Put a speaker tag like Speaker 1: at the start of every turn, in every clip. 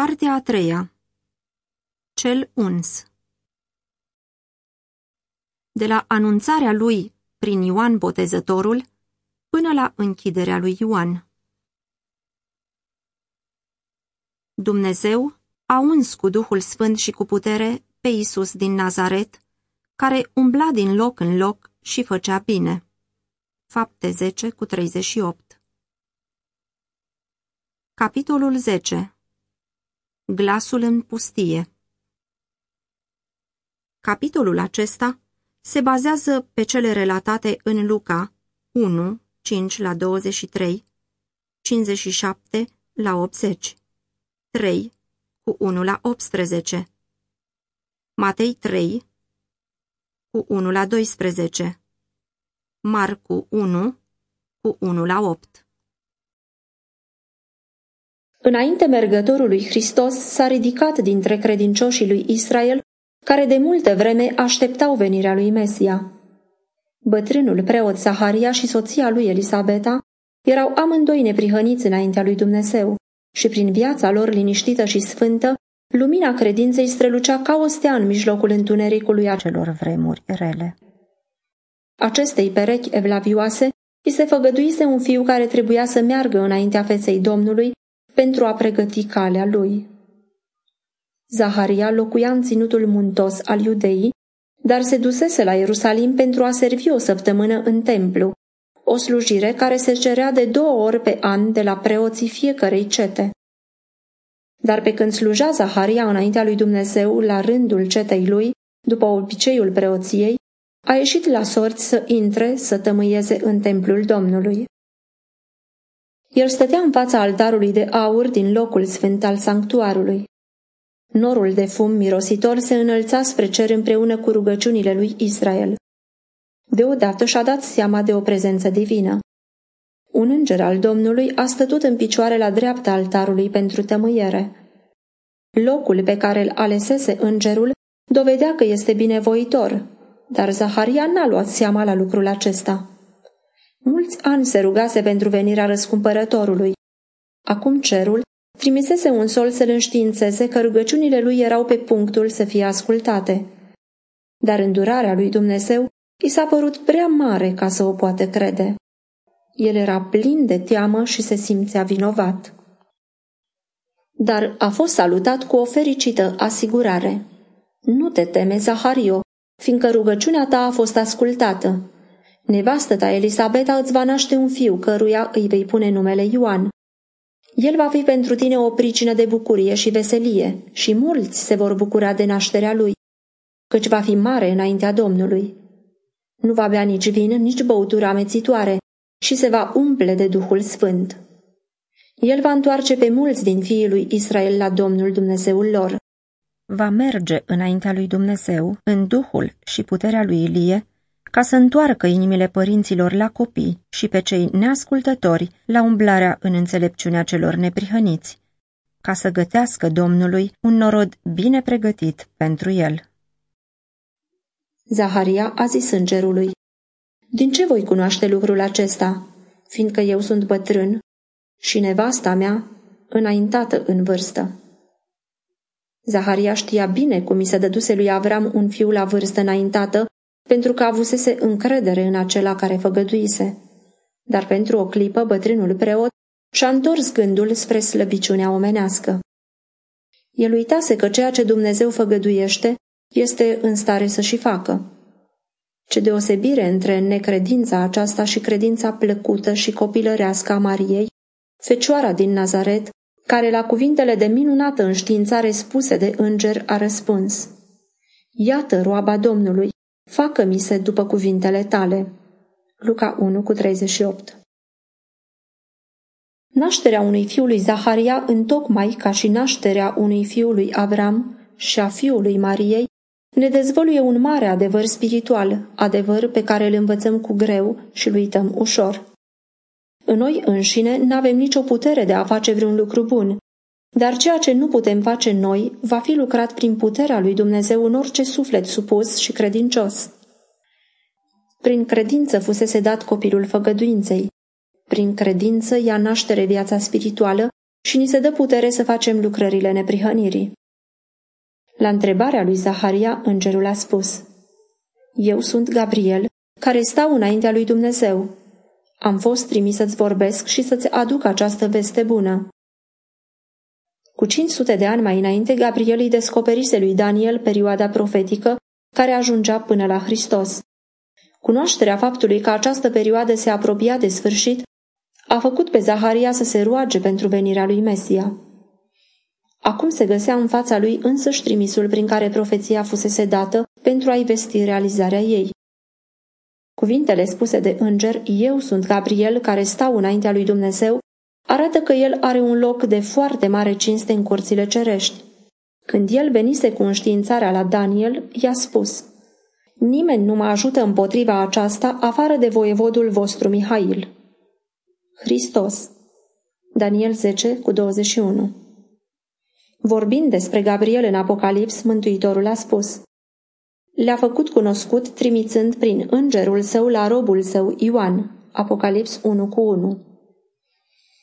Speaker 1: Partea a treia Cel uns De la anunțarea lui prin Ioan Botezătorul până la închiderea lui Ioan. Dumnezeu a uns cu Duhul Sfânt și cu putere pe Isus din Nazaret, care umbla din loc în loc și făcea bine. Fapte 10 cu 38 Capitolul 10 Glasul în pustie Capitolul acesta se bazează pe cele relatate în Luca 1, 5 la 23, 57 la 80, 3 cu 1 la 18, Matei 3 cu 1 la 12, Marcu 1 cu 1 la 8.
Speaker 2: Înainte mergătorului Hristos s-a ridicat dintre credincioșii lui Israel, care de multă vreme așteptau venirea lui Mesia. Bătrânul preot Zaharia și soția lui Elisabeta erau amândoi neprihăniți înaintea lui Dumnezeu și prin viața lor liniștită și sfântă, lumina credinței strălucea ca o stea în mijlocul întunericului acelor vremuri rele. Acestei perechi evlavioase îi se făgăduise un fiu care trebuia să meargă înaintea feței Domnului pentru a pregăti calea lui. Zaharia locuia în ținutul muntos al iudeii, dar se dusese la Ierusalim pentru a servi o săptămână în templu, o slujire care se cerea de două ori pe an de la preoții fiecărei cete. Dar pe când sluja Zaharia înaintea lui Dumnezeu la rândul cetei lui, după obiceiul preoției, a ieșit la sorți să intre să tămâieze în templul Domnului. El stătea în fața altarului de aur din locul sfânt al sanctuarului. Norul de fum mirositor se înălța spre cer împreună cu rugăciunile lui Israel. Deodată și-a dat seama de o prezență divină. Un înger al Domnului a stătut în picioare la dreapta altarului pentru tămâiere. Locul pe care îl alesese îngerul dovedea că este binevoitor, dar Zaharia n-a luat seama la lucrul acesta. Mulți ani se rugase pentru venirea răscumpărătorului. Acum cerul trimisese un sol să-l înștiințeze că rugăciunile lui erau pe punctul să fie ascultate. Dar îndurarea lui Dumnezeu i s-a părut prea mare ca să o poată crede. El era plin de teamă și se simțea vinovat. Dar a fost salutat cu o fericită asigurare. Nu te teme, Zahario, fiindcă rugăciunea ta a fost ascultată. Nevastă ta, Elisabeta, îți va naște un fiu, căruia îi vei pune numele Ioan. El va fi pentru tine o pricină de bucurie și veselie, și mulți se vor bucura de nașterea lui, căci va fi mare înaintea Domnului. Nu va bea nici vin, nici băutură amețitoare, și se va umple de Duhul Sfânt. El va întoarce pe mulți din fiii lui Israel la Domnul Dumnezeul lor.
Speaker 1: Va merge înaintea lui Dumnezeu în Duhul și puterea lui Ilie, ca să întoarcă inimile părinților la copii și pe cei neascultători la umblarea în înțelepciunea celor neprihăniți, ca să gătească Domnului un norod bine pregătit pentru el.
Speaker 2: Zaharia a zis îngerului, Din ce voi cunoaște lucrul acesta, fiindcă eu sunt bătrân și nevasta mea înaintată în vârstă? Zaharia știa bine cum i se dăduse lui Avram un fiu la vârstă înaintată pentru că avusese încredere în acela care făgăduise. Dar pentru o clipă bătrânul preot și-a întors gândul spre slăbiciunea omenească. El uitase că ceea ce Dumnezeu făgăduiește este în stare să și facă. Ce deosebire între necredința aceasta și credința plăcută și copilărească a Mariei, fecioara din Nazaret, care la cuvintele de minunată înștiințare spuse de înger a răspuns. Iată roaba Domnului, facă-mi se după cuvintele tale. Luca 1 cu 38 Nașterea unui fiu lui Zaharia, întocmai ca și nașterea unui fiu lui Avram și a fiului Mariei, ne dezvăluie un mare adevăr spiritual, adevăr pe care îl învățăm cu greu și îl uităm ușor. În noi înșine n-avem nicio putere de a face vreun lucru bun, dar ceea ce nu putem face noi va fi lucrat prin puterea lui Dumnezeu în orice suflet supus și credincios. Prin credință fusese dat copilul făgăduinței. Prin credință ia naștere viața spirituală, și ni se dă putere să facem lucrările neprihănirii. La întrebarea lui Zaharia, îngerul a spus, Eu sunt Gabriel, care stau înaintea lui Dumnezeu. Am fost trimis să-ți vorbesc și să-ți aduc această veste bună. Cu 500 de ani mai înainte, Gabriel îi descoperise lui Daniel perioada profetică care ajungea până la Hristos. Cunoașterea faptului că această perioadă se apropia de sfârșit a făcut pe Zaharia să se roage pentru venirea lui Mesia. Acum se găsea în fața lui însăși trimisul prin care profeția fusese dată pentru a-i vesti realizarea ei. Cuvintele spuse de înger, eu sunt Gabriel care stau înaintea lui Dumnezeu, arată că el are un loc de foarte mare cinste în curțile cerești. Când el venise cu înștiințarea la Daniel, i-a spus, Nimeni nu mă ajută împotriva aceasta afară de voievodul vostru Mihail. Hristos Daniel 10 cu 21 Vorbind despre Gabriel în Apocalips, Mântuitorul a spus Le-a făcut cunoscut trimițând prin îngerul său la robul său Ioan, Apocalips 1 cu 1.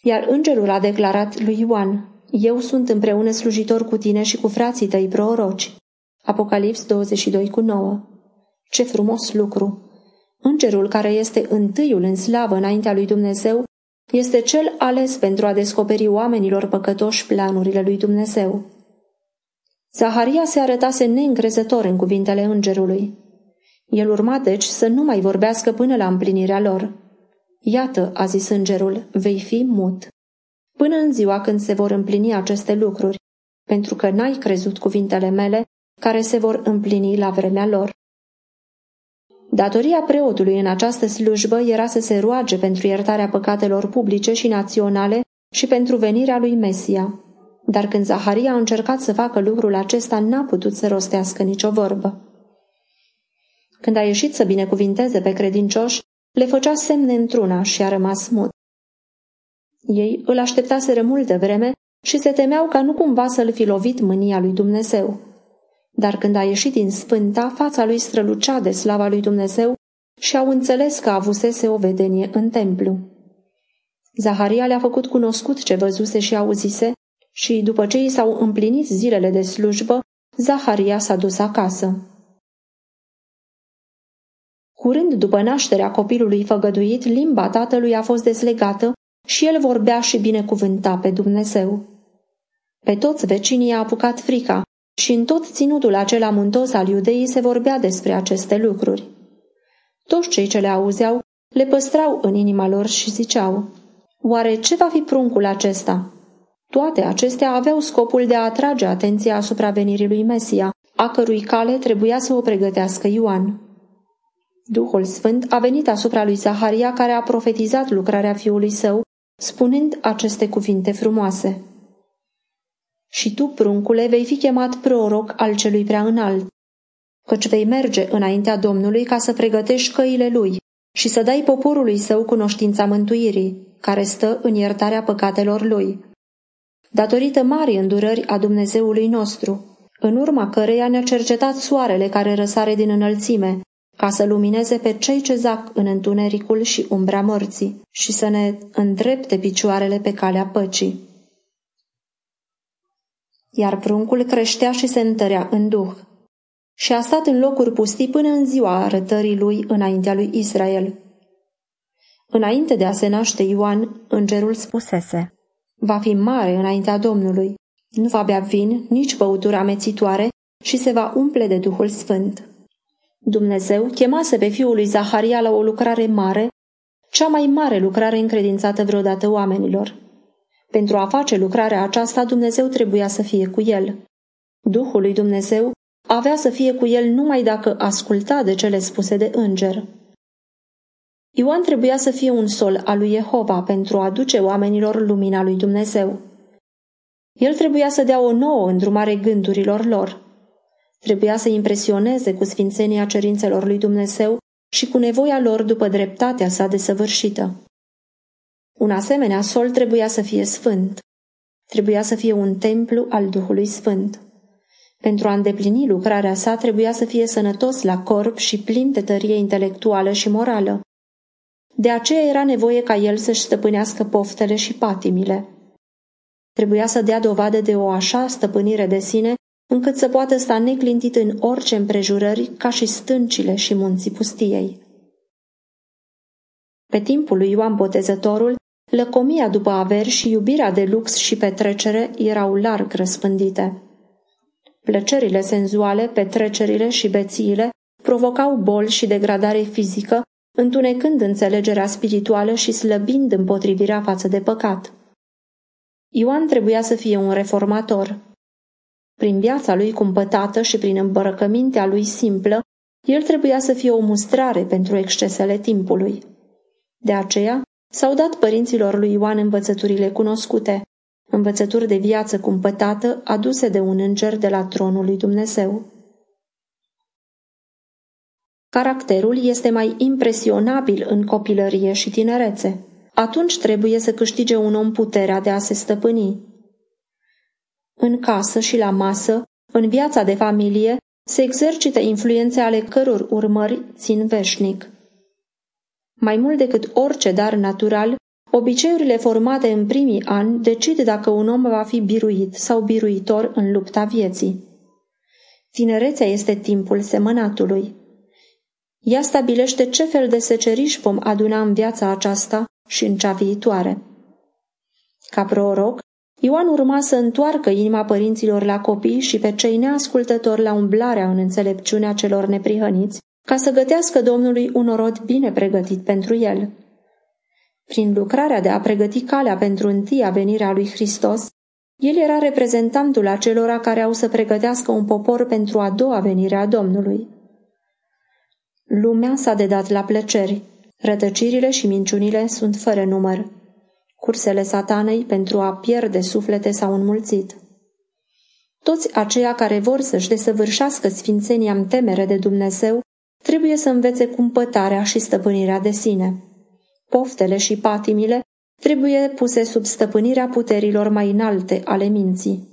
Speaker 2: Iar îngerul a declarat lui Ioan, Eu sunt împreună slujitor cu tine și cu frații tăi proroci. Apocalips 22 cu 9. Ce frumos lucru! Îngerul care este întâiul în slavă înaintea lui Dumnezeu este cel ales pentru a descoperi oamenilor păcătoși planurile lui Dumnezeu. Zaharia se arătase neîncrezător în cuvintele îngerului. El urma deci să nu mai vorbească până la împlinirea lor. Iată, a zis îngerul, vei fi mut. Până în ziua când se vor împlini aceste lucruri, pentru că n-ai crezut cuvintele mele, care se vor împlini la vremea lor. Datoria preotului în această slujbă era să se roage pentru iertarea păcatelor publice și naționale și pentru venirea lui Mesia. Dar când Zaharia a încercat să facă lucrul acesta, n-a putut să rostească nicio vorbă. Când a ieșit să binecuvinteze pe credincioși, le făcea semne într-una și a rămas mut. Ei îl așteptaseră multe vreme și se temeau ca nu cumva să-l fi lovit mânia lui Dumnezeu. Dar când a ieșit din sfânta, fața lui strălucea de slava lui Dumnezeu și au înțeles că avusese o vedenie în templu. Zaharia le-a făcut cunoscut ce văzuse și auzise și, după ce i s-au împlinit zilele de slujbă, Zaharia s-a dus acasă. Curând după nașterea copilului făgăduit, limba tatălui a fost deslegată și el vorbea și binecuvânta pe Dumnezeu. Pe toți vecinii a apucat frica și în tot ținutul acela muntos al iudeii se vorbea despre aceste lucruri. Toți cei ce le auzeau le păstrau în inima lor și ziceau, Oare ce va fi pruncul acesta? Toate acestea aveau scopul de a atrage atenția asupra venirii lui Mesia, a cărui cale trebuia să o pregătească Ioan. Duhul Sfânt a venit asupra lui Zaharia care a profetizat lucrarea fiului său, spunând aceste cuvinte frumoase. Și tu, pruncule, vei fi chemat proroc al celui prea înalt, căci vei merge înaintea Domnului ca să pregătești căile lui și să dai poporului său cunoștința mântuirii, care stă în iertarea păcatelor lui. Datorită mari îndurări a Dumnezeului nostru, în urma căreia ne-a cercetat soarele care răsare din înălțime, ca să lumineze pe cei ce zac în întunericul și umbra morții și să ne îndrepte picioarele pe calea păcii. Iar pruncul creștea și se întărea în duh și a stat în locuri pustii până în ziua arătării lui înaintea lui Israel. Înainte de a se naște Ioan, îngerul spusese, Va fi mare înaintea Domnului, nu va bea vin, nici băutură amețitoare și se va umple de Duhul Sfânt. Dumnezeu chemase pe fiul lui Zaharia la o lucrare mare, cea mai mare lucrare încredințată vreodată oamenilor. Pentru a face lucrarea aceasta, Dumnezeu trebuia să fie cu el. Duhul lui Dumnezeu avea să fie cu el numai dacă asculta de cele spuse de înger. Ioan trebuia să fie un sol al lui Jehova pentru a aduce oamenilor lumina lui Dumnezeu. El trebuia să dea o nouă îndrumare gândurilor lor. Trebuia să impresioneze cu sfințenia cerințelor lui Dumnezeu și cu nevoia lor după dreptatea sa desăvârșită. Un asemenea sol trebuia să fie sfânt. Trebuia să fie un templu al Duhului Sfânt. Pentru a îndeplini lucrarea sa trebuia să fie sănătos la corp și plin de tărie intelectuală și morală. De aceea era nevoie ca el să-și stăpânească poftele și patimile. Trebuia să dea dovadă de o așa stăpânire de sine, încât să poată sta neclintit în orice împrejurări, ca și stâncile și munții pustiei. Pe timpul lui Ioan Botezătorul, lăcomia după averi și iubirea de lux și petrecere erau larg răspândite. Plăcerile senzuale, petrecerile și bețiile provocau boli și degradare fizică, întunecând înțelegerea spirituală și slăbind împotrivirea față de păcat. Ioan trebuia să fie un reformator. Prin viața lui cumpătată și prin îmbărăcămintea lui simplă, el trebuia să fie o mustrare pentru excesele timpului. De aceea, s-au dat părinților lui Ioan învățăturile cunoscute, învățături de viață cumpătată aduse de un înger de la tronul lui Dumnezeu. Caracterul este mai impresionabil în copilărie și tinerețe. Atunci trebuie să câștige un om puterea de a se stăpâni. În casă și la masă, în viața de familie, se exercită influențe ale căror urmări țin veșnic. Mai mult decât orice dar natural, obiceiurile formate în primii ani decid dacă un om va fi biruit sau biruitor în lupta vieții. Tinerețea este timpul semănatului. Ea stabilește ce fel de seceriș vom aduna în viața aceasta și în cea viitoare. Ca proroc, Ioan urma să întoarcă inima părinților la copii și pe cei neascultători la umblarea în înțelepciunea celor neprihăniți, ca să gătească Domnului un orod bine pregătit pentru el. Prin lucrarea de a pregăti calea pentru întâia venirea lui Hristos, el era reprezentantul acelora care au să pregătească un popor pentru a doua venire a Domnului. Lumea s-a dedat la plăceri, rătăcirile și minciunile sunt fără număr. Cursele satanei pentru a pierde suflete s-au înmulțit. Toți aceia care vor să-și desăvârșească sfințenia în temere de Dumnezeu trebuie să învețe cumpătarea și stăpânirea de sine. Poftele și patimile trebuie puse sub stăpânirea puterilor mai înalte ale minții.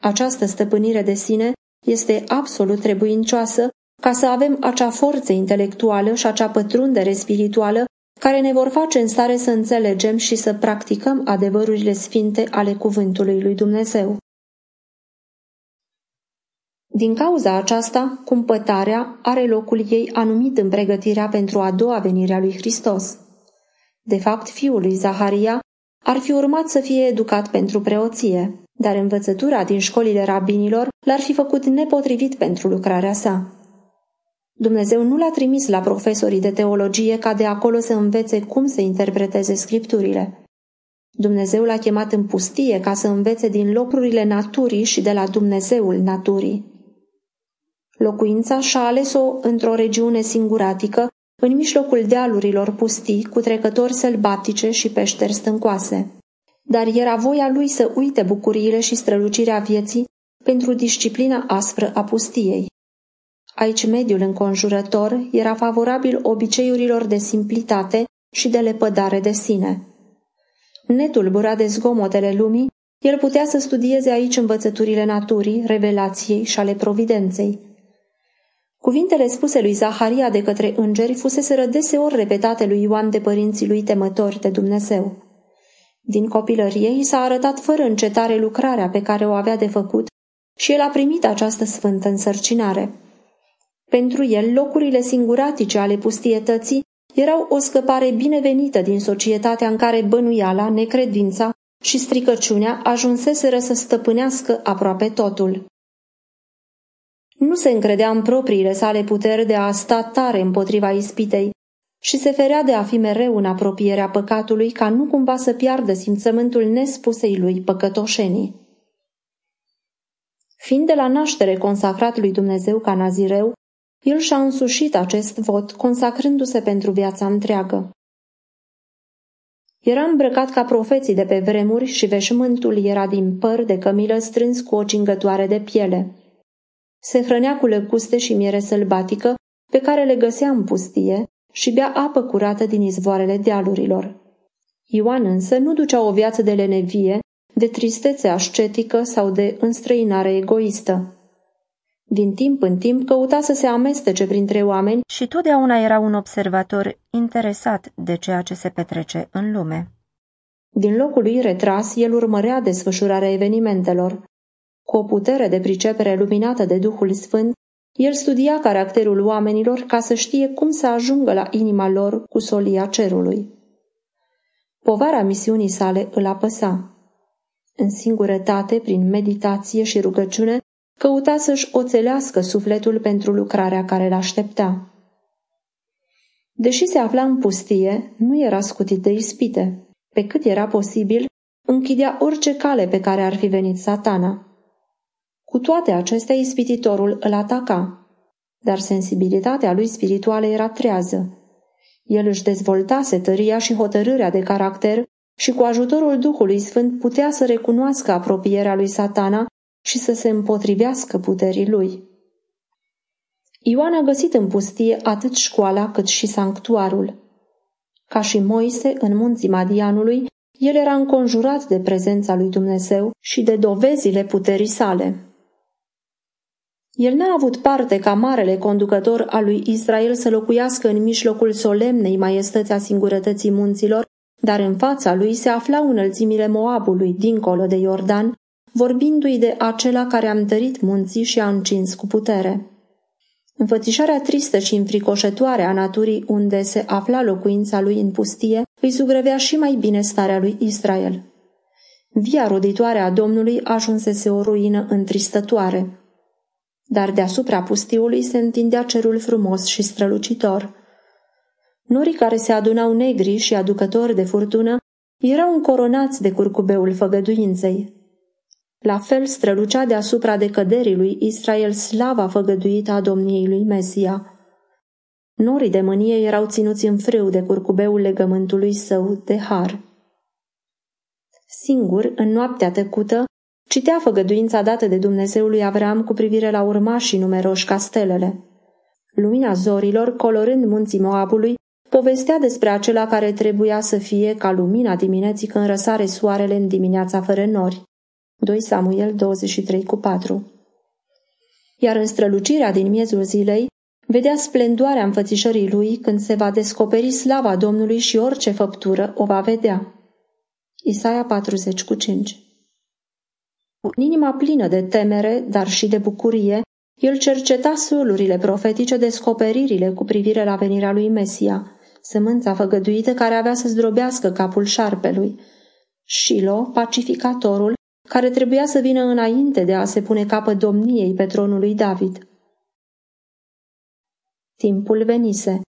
Speaker 2: Această stăpânire de sine este absolut trebuincioasă ca să avem acea forță intelectuală și acea pătrundere spirituală care ne vor face în stare să înțelegem și să practicăm adevărurile sfinte ale cuvântului lui Dumnezeu. Din cauza aceasta, cumpătarea are locul ei anumit în pregătirea pentru a doua venire a lui Hristos. De fapt, fiul lui Zaharia ar fi urmat să fie educat pentru preoție, dar învățătura din școlile rabinilor l-ar fi făcut nepotrivit pentru lucrarea sa. Dumnezeu nu l-a trimis la profesorii de teologie ca de acolo să învețe cum să interpreteze scripturile. Dumnezeu l-a chemat în pustie ca să învețe din locurile naturii și de la Dumnezeul naturii. Locuința și-a ales-o într-o regiune singuratică, în mijlocul dealurilor pustii, cu trecători sălbatice și peșteri stâncoase. Dar era voia lui să uite bucuriile și strălucirea vieții pentru disciplina aspră a pustiei. Aici mediul înconjurător era favorabil obiceiurilor de simplitate și de lepădare de sine. Netulburat de zgomotele lumii, el putea să studieze aici învățăturile naturii, revelației și ale providenței. Cuvintele spuse lui Zaharia de către îngeri fuseseră deseori repetate lui Ioan de părinții lui temători de Dumnezeu. Din copilărie i s-a arătat fără încetare lucrarea pe care o avea de făcut și el a primit această sfântă însărcinare. Pentru el, locurile singuratice ale pustietății erau o scăpare binevenită din societatea în care bănuiala, necredința și stricăciunea ajunseseră să stăpânească aproape totul. Nu se încredea în propriile sale puteri de a sta tare împotriva ispitei și se ferea de a fi mereu în apropierea păcatului ca nu cumva să piardă simțământul nespusei lui păcătoșenii. Fiind de la naștere consacrat lui Dumnezeu ca nazireu, el și-a însușit acest vot, consacrându-se pentru viața întreagă. Era îmbrăcat ca profeții de pe vremuri și veșmântul era din păr de cămilă strâns cu o cingătoare de piele. Se hrănea cu lăcuste și miere sălbatică, pe care le găsea în pustie, și bea apă curată din izvoarele dealurilor. Ioan însă nu ducea o viață de lenevie, de tristețe ascetică sau de înstrăinare egoistă. Din timp în timp căuta să se amestece printre oameni
Speaker 1: și totdeauna era un observator interesat de ceea ce se petrece în lume.
Speaker 2: Din locul lui retras, el urmărea desfășurarea evenimentelor. Cu o putere de pricepere luminată de Duhul Sfânt, el studia caracterul oamenilor ca să știe cum să ajungă la inima lor cu solia cerului. Povara misiunii sale îl apăsa. În singurătate, prin meditație și rugăciune, căuta să-și oțelească sufletul pentru lucrarea care l-aștepta. Deși se afla în pustie, nu era scutit de ispite. Pe cât era posibil, închidea orice cale pe care ar fi venit satana. Cu toate acestea, ispititorul îl ataca, dar sensibilitatea lui spirituală era trează. El își dezvoltase tăria și hotărârea de caracter și cu ajutorul Duhului Sfânt putea să recunoască apropierea lui satana și să se împotrivească puterii lui. Ioan a găsit în pustie atât școala cât și sanctuarul. Ca și Moise în munții Madianului, el era înconjurat de prezența lui Dumnezeu și de dovezile puterii sale. El n-a avut parte ca marele conducător al lui Israel să locuiască în mijlocul solemnei maiestăți a singurătății munților, dar în fața lui se aflau înălțimile Moabului, dincolo de Iordan, vorbindu-i de acela care a întărit munții și a încins cu putere. Înfățișarea tristă și înfricoșătoare a naturii unde se afla locuința lui în pustie îi zugrăvea și mai bine starea lui Israel. Via roditoare a Domnului ajunsese o ruină întristătoare. Dar deasupra pustiului se întindea cerul frumos și strălucitor. Norii care se adunau negri și aducători de furtună erau încoronați de curcubeul făgăduinței. La fel strălucea deasupra decăderii lui Israel slava făgăduită a domniei lui Mesia. Norii de mânie erau ținuți în frâu de curcubeul legământului său de har. Singur, în noaptea tăcută, citea făgăduința dată de Dumnezeu lui Avram cu privire la urmașii numeroși castelele. Lumina zorilor, colorând munții Moabului, povestea despre acela care trebuia să fie ca lumina dimineții când răsare soarele în dimineața fără nori. 2 Samuel 23 cu 4 Iar în strălucirea din miezul zilei, vedea splendoarea înfățișării lui când se va descoperi slava Domnului și orice făptură o va vedea. Isaia 40 cu 5 Cu inima plină de temere, dar și de bucurie, el cerceta solurile profetice, descoperirile cu privire la venirea lui Mesia, sămânța făgăduită care avea să zdrobească capul șarpelui. Shilo, pacificatorul, care trebuia să vină înainte de a se pune capăt domniei pe tronul lui David. Timpul venise.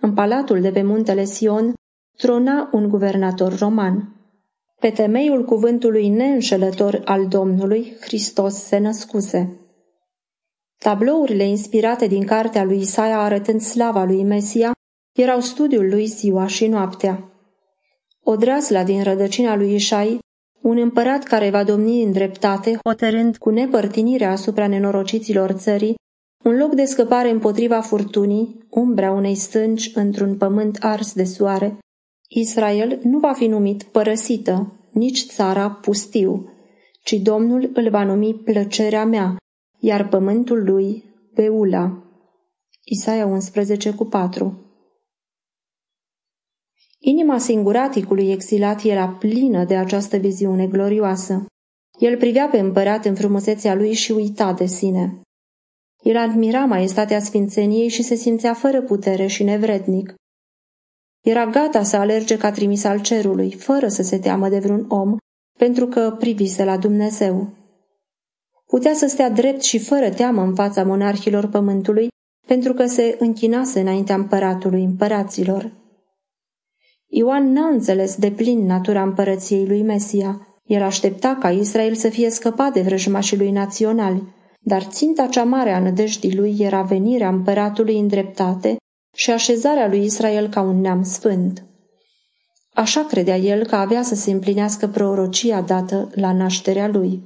Speaker 2: În palatul de pe muntele Sion trona un guvernator roman. Pe temeiul cuvântului neînșelător al Domnului, Hristos se născuse. Tablourile inspirate din cartea lui Isaia arătând slava lui Mesia erau studiul lui ziua și noaptea. Odreasla din rădăcina lui Ișai un împărat care va domni în dreptate, hotărând cu nepărtinirea asupra nenorociților țării, un loc de scăpare împotriva furtunii, umbra unei stânci într-un pământ ars de soare, Israel nu va fi numit părăsită, nici țara pustiu, ci Domnul îl va numi plăcerea mea, iar pământul lui Beula. Isaia 11 cu 4 Inima singuraticului exilat era plină de această viziune glorioasă. El privea pe împărat în frumusețea lui și uita de sine. El admira maestatea sfințeniei și se simțea fără putere și nevrednic. Era gata să alerge ca trimis al cerului, fără să se teamă de vreun om, pentru că privise la Dumnezeu. Putea să stea drept și fără teamă în fața monarhilor pământului, pentru că se închinase înaintea împăratului împăraților. Ioan n-a înțeles de plin natura împărăției lui Mesia. El aștepta ca Israel să fie scăpat de vrăjmașii lui naționali, dar ținta cea mare a nădejdii lui era venirea împăratului în dreptate și așezarea lui Israel ca un neam sfânt. Așa credea el că avea să se împlinească prorocia dată la nașterea lui.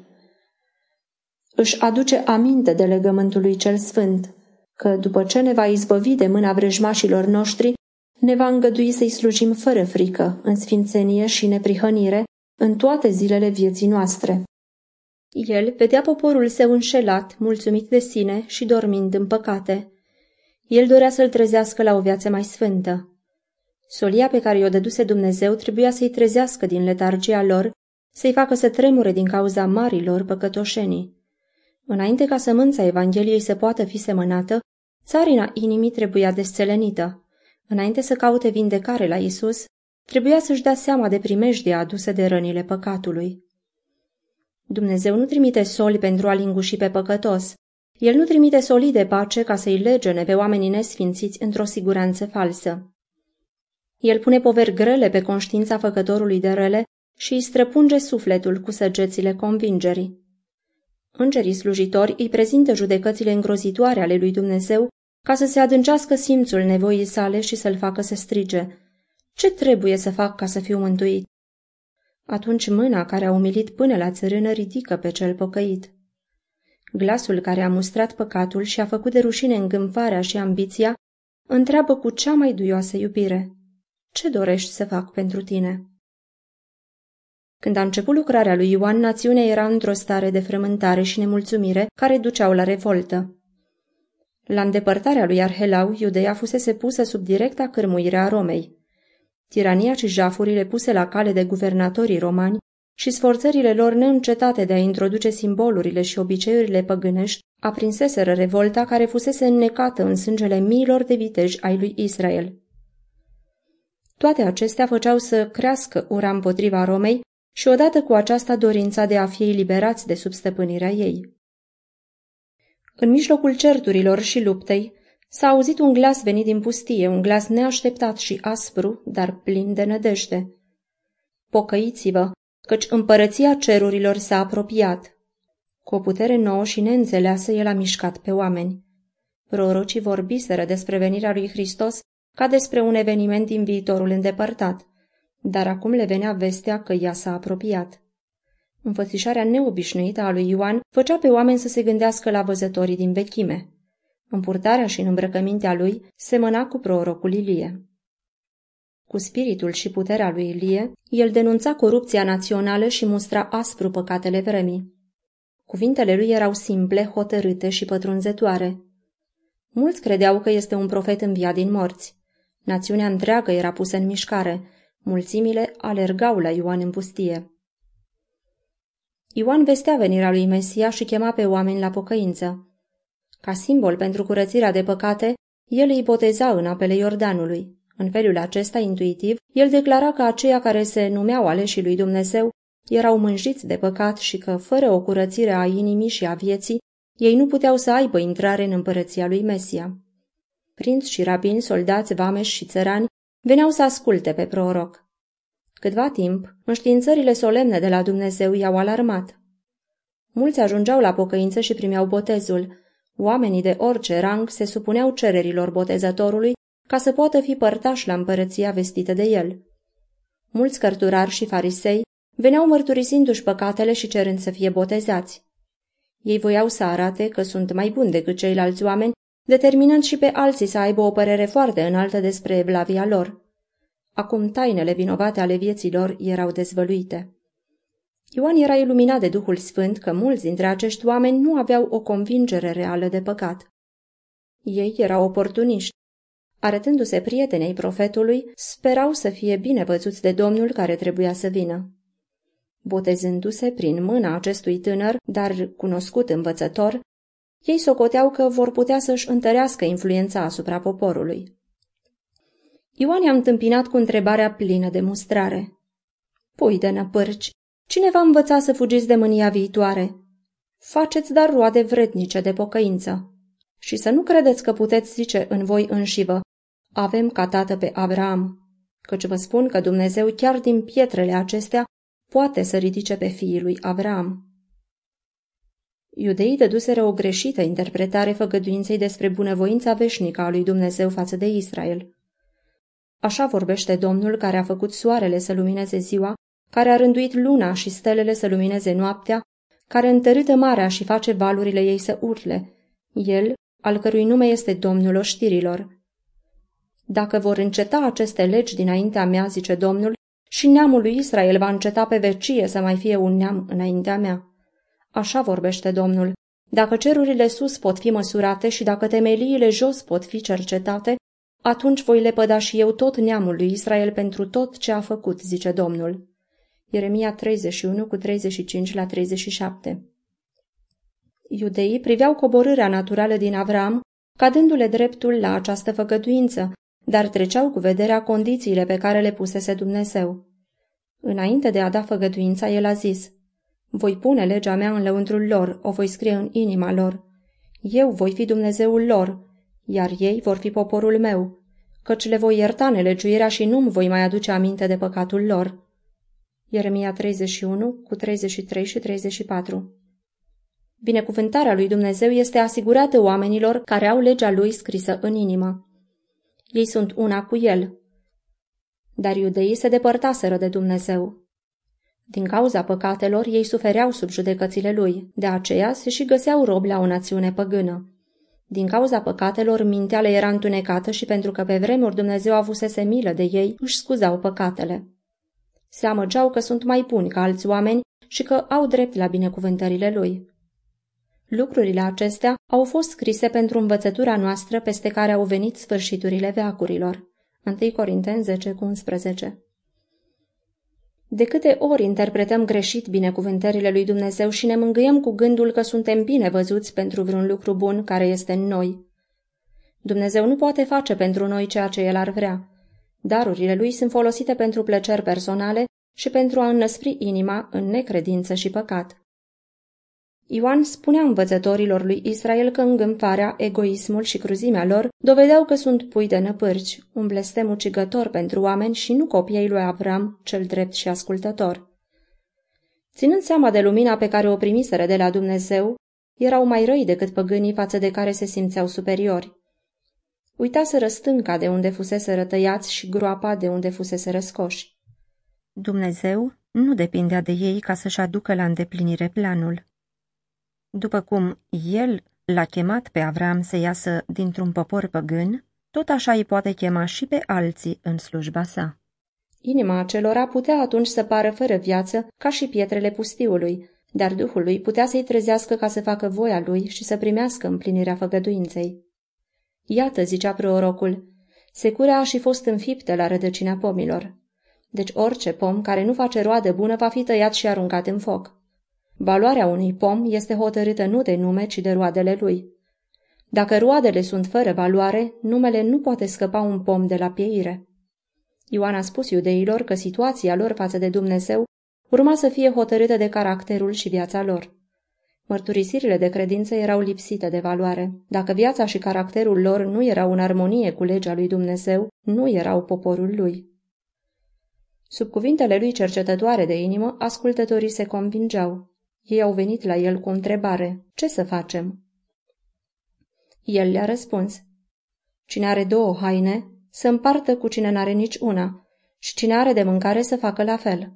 Speaker 2: Își aduce aminte de legământul lui cel sfânt, că după ce ne va izbăvi de mâna vrăjmașilor noștri, ne va îngădui să-i slujim fără frică, în sfințenie și neprihănire, în toate zilele vieții noastre. El vedea poporul său înșelat, mulțumit de sine și dormind în păcate. El dorea să-l trezească la o viață mai sfântă. Solia pe care i-o dăduse Dumnezeu trebuia să-i trezească din letargia lor, să-i facă să tremure din cauza marilor păcătoșenii. Înainte ca sămânța Evangheliei să poată fi semănată, țarina inimii trebuia desțelenită. Înainte să caute vindecare la Isus, trebuia să-și dea seama de primejdia adusă de rănile păcatului. Dumnezeu nu trimite soli pentru a linguși pe păcătos. El nu trimite soli de pace ca să-i legene pe oamenii nesfințiți într-o siguranță falsă. El pune poveri grele pe conștiința făcătorului de rele și îi străpunge sufletul cu săgețile convingerii. Îngerii slujitori îi prezintă judecățile îngrozitoare ale lui Dumnezeu ca să se adâncească simțul nevoii sale și să-l facă să strige. Ce trebuie să fac ca să fiu mântuit? Atunci mâna care a umilit până la țărână ridică pe cel pocăit. Glasul care a mustrat păcatul și a făcut de rușine îngânfarea și ambiția, întreabă cu cea mai duioasă iubire. Ce dorești să fac pentru tine? Când a început lucrarea lui Ioan, națiunea era într-o stare de frământare și nemulțumire care duceau la revoltă. La îndepărtarea lui Arhelau, Iudeea fusese pusă sub directa cârmuire a Romei. Tirania și jafurile puse la cale de guvernatorii romani și sforțările lor neîncetate de a introduce simbolurile și obiceiurile păgânești aprinseseră revolta care fusese înnecată în sângele miilor de viteji ai lui Israel. Toate acestea făceau să crească ura împotriva Romei și odată cu aceasta dorința de a fi eliberați de substăpânirea ei. În mijlocul certurilor și luptei, s-a auzit un glas venit din pustie, un glas neașteptat și aspru, dar plin de nădejde. Pocăiți-vă, căci împărăția cerurilor s-a apropiat. Cu o putere nouă și neînțeleasă, el a mișcat pe oameni. Prorocii vorbiseră despre venirea lui Hristos ca despre un eveniment din viitorul îndepărtat dar acum le venea vestea că ea s-a apropiat. Înfățișarea neobișnuită a lui Ioan făcea pe oameni să se gândească la văzătorii din vechime. În purtarea și în îmbrăcămintea lui semăna cu prorocul Ilie. Cu spiritul și puterea lui Ilie, el denunța corupția națională și mustra aspru păcatele vremii. Cuvintele lui erau simple, hotărâte și pătrunzătoare. Mulți credeau că este un profet înviat din morți. Națiunea întreagă era pusă în mișcare, Mulțimile alergau la Ioan în pustie. Ioan vestea venirea lui Mesia și chema pe oameni la pocăință. Ca simbol pentru curățirea de păcate, el îi boteza în apele Iordanului. În felul acesta, intuitiv, el declara că aceia care se numeau aleșii lui Dumnezeu erau mânjiți de păcat și că, fără o curățire a inimii și a vieții, ei nu puteau să aibă intrare în împărăția lui Mesia. Prinți și rabini, soldați, vameși și țărani veneau să asculte pe proroc. Câtva timp, înștiințările solemne de la Dumnezeu i-au alarmat. Mulți ajungeau la pocăință și primeau botezul. Oamenii de orice rang se supuneau cererilor botezătorului ca să poată fi părtași la împărăția vestită de el. Mulți cărturari și farisei veneau mărturisindu-și păcatele și cerând să fie botezați. Ei voiau să arate că sunt mai buni decât ceilalți oameni determinând și pe alții să aibă o părere foarte înaltă despre evlavia lor. Acum tainele vinovate ale vieții lor erau dezvăluite. Ioan era iluminat de Duhul Sfânt că mulți dintre acești oameni nu aveau o convingere reală de păcat. Ei erau oportuniști. Arătându-se prietenei profetului, sperau să fie bine văzuți de Domnul care trebuia să vină. Botezându-se prin mâna acestui tânăr, dar cunoscut învățător, ei socoteau că vor putea să-și întărească influența asupra poporului. Ioan i-a întâmpinat cu întrebarea plină de mustrare. Pui de năpârci, cine va învăța să fugiți de mânia viitoare? Faceți dar roade vrednice de pocăință. Și să nu credeți că puteți zice în voi înșivă, avem ca tată pe Abraham, căci vă spun că Dumnezeu chiar din pietrele acestea poate să ridice pe fiii lui Abraham. Iudeii dăduseră o greșită interpretare făgăduinței despre bunăvoința veșnică a lui Dumnezeu față de Israel. Așa vorbește Domnul care a făcut soarele să lumineze ziua, care a rânduit luna și stelele să lumineze noaptea, care întărâtă marea și face valurile ei să urle, el, al cărui nume este Domnul oștirilor. Dacă vor înceta aceste legi dinaintea mea, zice Domnul, și neamul lui Israel va înceta pe vecie să mai fie un neam înaintea mea. Așa vorbește Domnul. Dacă cerurile sus pot fi măsurate și dacă temeliile jos pot fi cercetate, atunci voi lepăda și eu tot neamul lui Israel pentru tot ce a făcut, zice Domnul. Ieremia 31 cu 35 la 37 Iudeii priveau coborârea naturală din Avram ca dându-le dreptul la această făgăduință, dar treceau cu vederea condițiile pe care le pusese Dumnezeu. Înainte de a da făgăduința, el a zis, Voi pune legea mea în lăuntrul lor, o voi scrie în inima lor. Eu voi fi Dumnezeul lor, iar ei vor fi poporul meu, căci le voi ierta nelegiuirea și nu-mi voi mai aduce aminte de păcatul lor. Ieremia 31 cu 33 și 34 Binecuvântarea lui Dumnezeu este asigurată oamenilor care au legea lui scrisă în inimă. Ei sunt una cu el. Dar iudeii se depărtaseră de Dumnezeu. Din cauza păcatelor, ei sufereau sub judecățile lui, de aceea se și găseau rob la o națiune păgână. Din cauza păcatelor, mintea le era întunecată și pentru că pe vremuri Dumnezeu avusese milă de ei, își scuzau păcatele. Se amăgeau că sunt mai buni ca alți oameni și că au drept la binecuvântările lui. Lucrurile acestea au fost scrise pentru învățătura noastră peste care au venit sfârșiturile veacurilor. 1 Corinteni 10 11 De câte ori interpretăm greșit binecuvântările lui Dumnezeu și ne mângâiem cu gândul că suntem bine văzuți pentru vreun lucru bun care este în noi. Dumnezeu nu poate face pentru noi ceea ce El ar vrea. Darurile lui sunt folosite pentru plăceri personale și pentru a înnăspri inima în necredință și păcat. Ioan spunea învățătorilor lui Israel că îngâmparea, egoismul și cruzimea lor dovedeau că sunt pui de năpârci, un blestem ucigător pentru oameni și nu copiii lui Avram, cel drept și ascultător. Ținând seama de lumina pe care o primiseră de la Dumnezeu, erau mai răi decât păgânii față de care se simțeau superiori. Uitaseră stânca de unde fusese rătăiați și groapa de unde fusese răscoși.
Speaker 1: Dumnezeu nu depindea de ei ca să-și aducă la îndeplinire planul. După cum el l-a chemat pe Avram să iasă dintr-un popor păgân, tot așa îi poate chema și pe alții în slujba sa.
Speaker 2: Inima acelora putea atunci să pară fără viață, ca și pietrele pustiului, dar Duhul lui putea să-i trezească ca să facă voia lui și să primească împlinirea făgăduinței. Iată, zicea prorocul, securea a și fost înfiptă la rădăcina pomilor. Deci orice pom care nu face roadă bună va fi tăiat și aruncat în foc. Valoarea unui pom este hotărâtă nu de nume, ci de roadele lui. Dacă roadele sunt fără valoare, numele nu poate scăpa un pom de la pieire. Ioan a spus iudeilor că situația lor față de Dumnezeu urma să fie hotărâtă de caracterul și viața lor. Mărturisirile de credință erau lipsite de valoare. Dacă viața și caracterul lor nu erau în armonie cu legea lui Dumnezeu, nu erau poporul lui. Sub cuvintele lui cercetătoare de inimă, ascultătorii se convingeau. Ei au venit la el cu o întrebare. Ce să facem? El le-a răspuns. Cine are două haine, să împartă cu cine n-are nici una, și cine are de mâncare să facă la fel.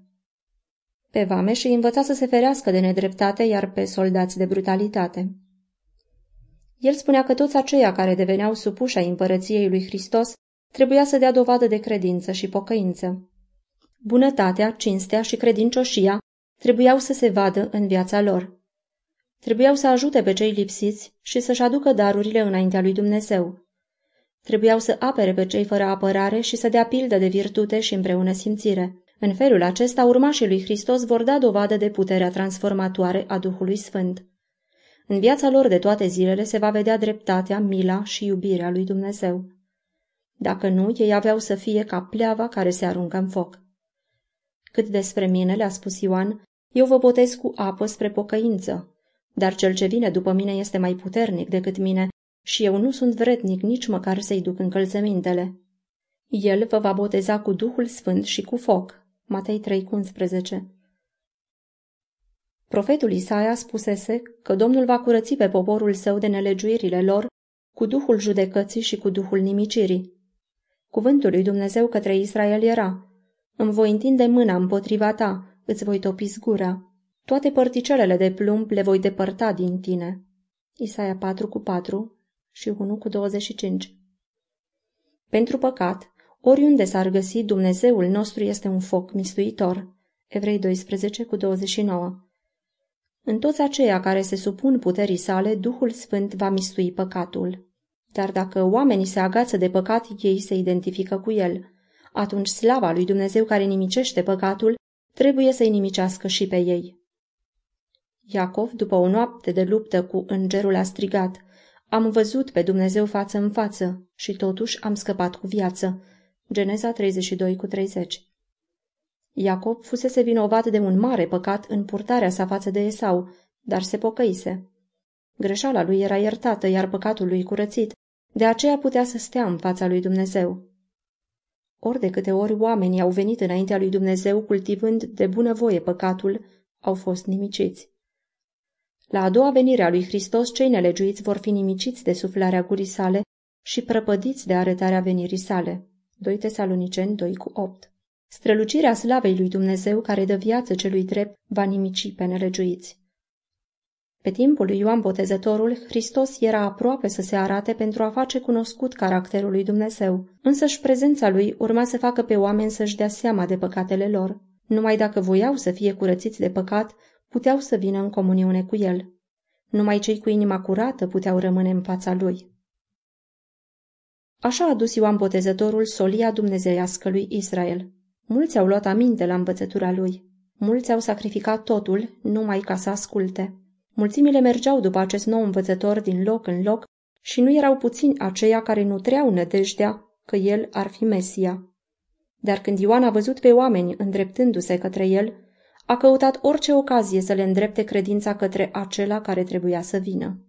Speaker 2: Pe vame și învăța să se ferească de nedreptate, iar pe soldați de brutalitate. El spunea că toți aceia care deveneau supuși ai împărăției lui Hristos trebuia să dea dovadă de credință și pocăință. Bunătatea, cinstea și credincioșia trebuiau să se vadă în viața lor. Trebuiau să ajute pe cei lipsiți și să-și aducă darurile înaintea lui Dumnezeu. Trebuiau să apere pe cei fără apărare și să dea pildă de virtute și împreună simțire. În felul acesta, urmașii lui Hristos vor da dovadă de puterea transformatoare a Duhului Sfânt. În viața lor de toate zilele se va vedea dreptatea, mila și iubirea lui Dumnezeu. Dacă nu, ei aveau să fie ca pleava care se aruncă în foc. Cât despre mine, le-a spus Ioan, eu vă botez cu apă spre pocăință, dar cel ce vine după mine este mai puternic decât mine și eu nu sunt vrednic nici măcar să-i duc încălțămintele. El vă va boteza cu Duhul Sfânt și cu foc. Matei 3,11 Profetul Isaia spusese că Domnul va curăți pe poporul său de nelegiuirile lor cu Duhul judecății și cu Duhul nimicirii. Cuvântul lui Dumnezeu către Israel era, îmi voi întinde mâna împotriva ta, îți voi topi zgura. Toate părticelele de plumb le voi depărta din tine. Isaia 4 cu 4 și 1 cu 25 Pentru păcat, oriunde s-ar găsi, Dumnezeul nostru este un foc mistuitor. Evrei 12 cu 29 În toți aceia care se supun puterii sale, Duhul Sfânt va mistui păcatul. Dar dacă oamenii se agață de păcat, ei se identifică cu el. Atunci slava lui Dumnezeu care nimicește păcatul trebuie să-i nimicească și pe ei. Iacov, după o noapte de luptă cu îngerul, a strigat, Am văzut pe Dumnezeu față în față și totuși am scăpat cu viață. Geneza 32 cu 30 Iacob fusese vinovat de un mare păcat în purtarea sa față de Esau, dar se pocăise. Greșeala lui era iertată, iar păcatul lui curățit, de aceea putea să stea în fața lui Dumnezeu. Ori de câte ori oamenii au venit înaintea lui Dumnezeu cultivând de bunăvoie păcatul, au fost nimiciți. La a doua venire a lui Hristos, cei nelegiuiți vor fi nimiciți de suflarea gurii sale și prăpădiți de arătarea venirii sale. 2 Tesaloniceni 2 cu 8 Strălucirea slavei lui Dumnezeu care dă viață celui drept va nimici pe nelegiuiți. Pe timpul lui Ioan Botezătorul, Hristos era aproape să se arate pentru a face cunoscut caracterul lui Dumnezeu, însă și prezența lui urma să facă pe oameni să-și dea seama de păcatele lor. Numai dacă voiau să fie curățiți de păcat, puteau să vină în comuniune cu el. Numai cei cu inima curată puteau rămâne în fața lui. Așa a dus Ioan Botezătorul solia dumnezeiască lui Israel. Mulți au luat aminte la învățătura lui. Mulți au sacrificat totul numai ca să asculte. Mulțimile mergeau după acest nou învățător din loc în loc și nu erau puțini aceia care nutreau nădejdea că el ar fi Mesia. Dar când Ioan a văzut pe oameni îndreptându-se către el, a căutat orice ocazie să le îndrepte credința către acela care trebuia să vină.